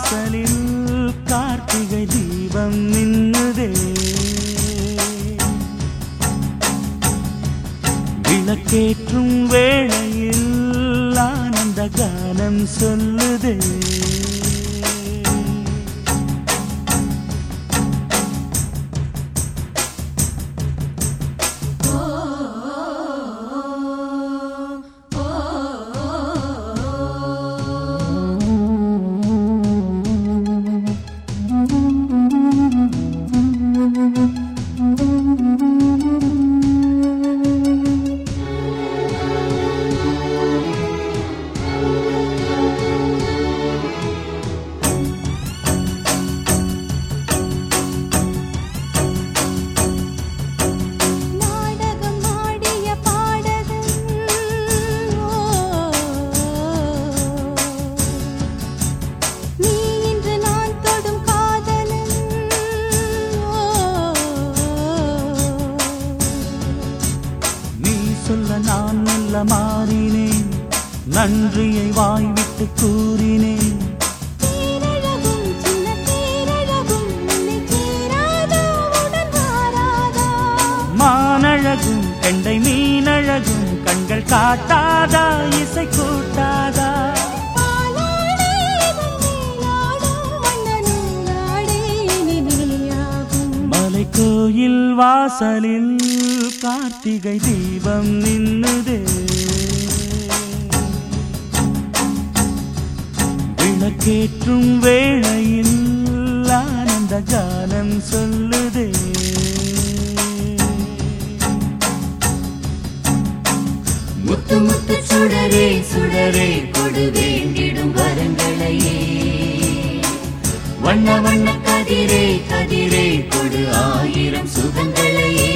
மலைக்கோயில் வாசலில் கார்த்திகை தீபம் நின்னுதே. விளக்கேற்றும் வேளையில் ஆனந்த மாறினேன். நன்றியை வாய்விட்டு கூறினேன். மானழகும் கெண்டை மீனழகும் கண்கள் காட்டாதா இசை கூட்டாதா. நீயாகும். மலைக்கோயில் வாசலில் கார்த்திகை தீபம் நின்னுதே. கேற்றும் வேளையில் ஆனந்த கானம் சொல்லுதே. முத்து முத்து சுடரே சுடரே கொடு வேண்டிடும் வரங்களையே. வண்ண வண்ண கதிரே கதிரே கொடு ஆயிரம் சுகங்களையே.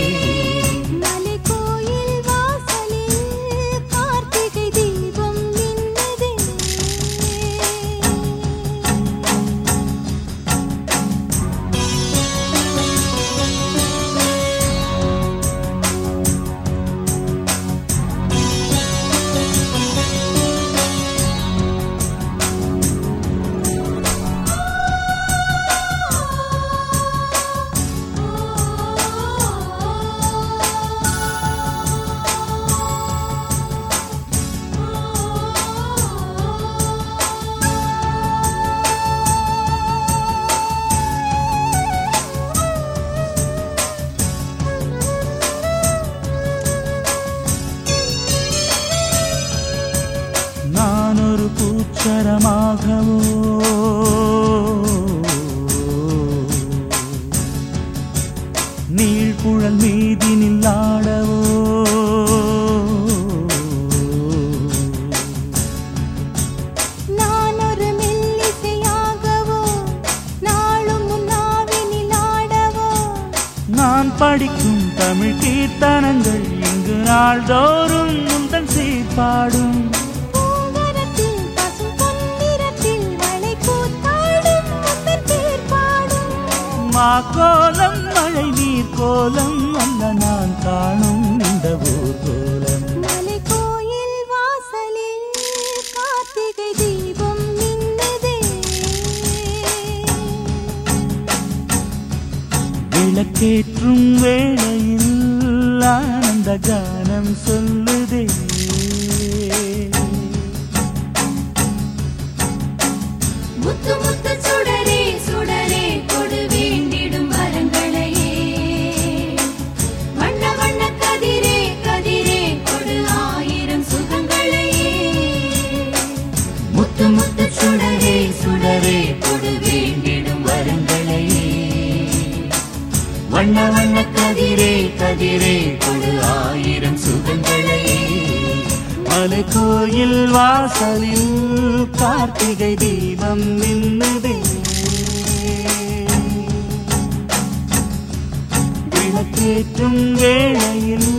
பூச்சரமாகவோ நீழ்குழல் மீதினில் ஆடவோ நான் படிக்கும் தமிழ் கீர்த்தனங்கள் இங்கு நாள்தோறும் முந்தன் சீர்பாடும். மாக்கோலம் மழை நீர் கோலம் அல்ல நான் காணும் இந்த ஊர்கோலம் மலைக்கோயில் வாசலில் கார்த்திகை தீபம் விளக்கேற்றும் வேளையில் ஆனந்த கானம் சொல்லுதே. முத்து முத்து சுடரே சுந்தரரே கொடு வேண்டிடும் வரங்களையே வண்ண வண்ண கதிரே கதிரே கொடு ஆயிரம் மலை கோயில் வாசலில் கார்த்திகை தீபம் நின்னுதே. விளக்கேற்றும் வேளையில்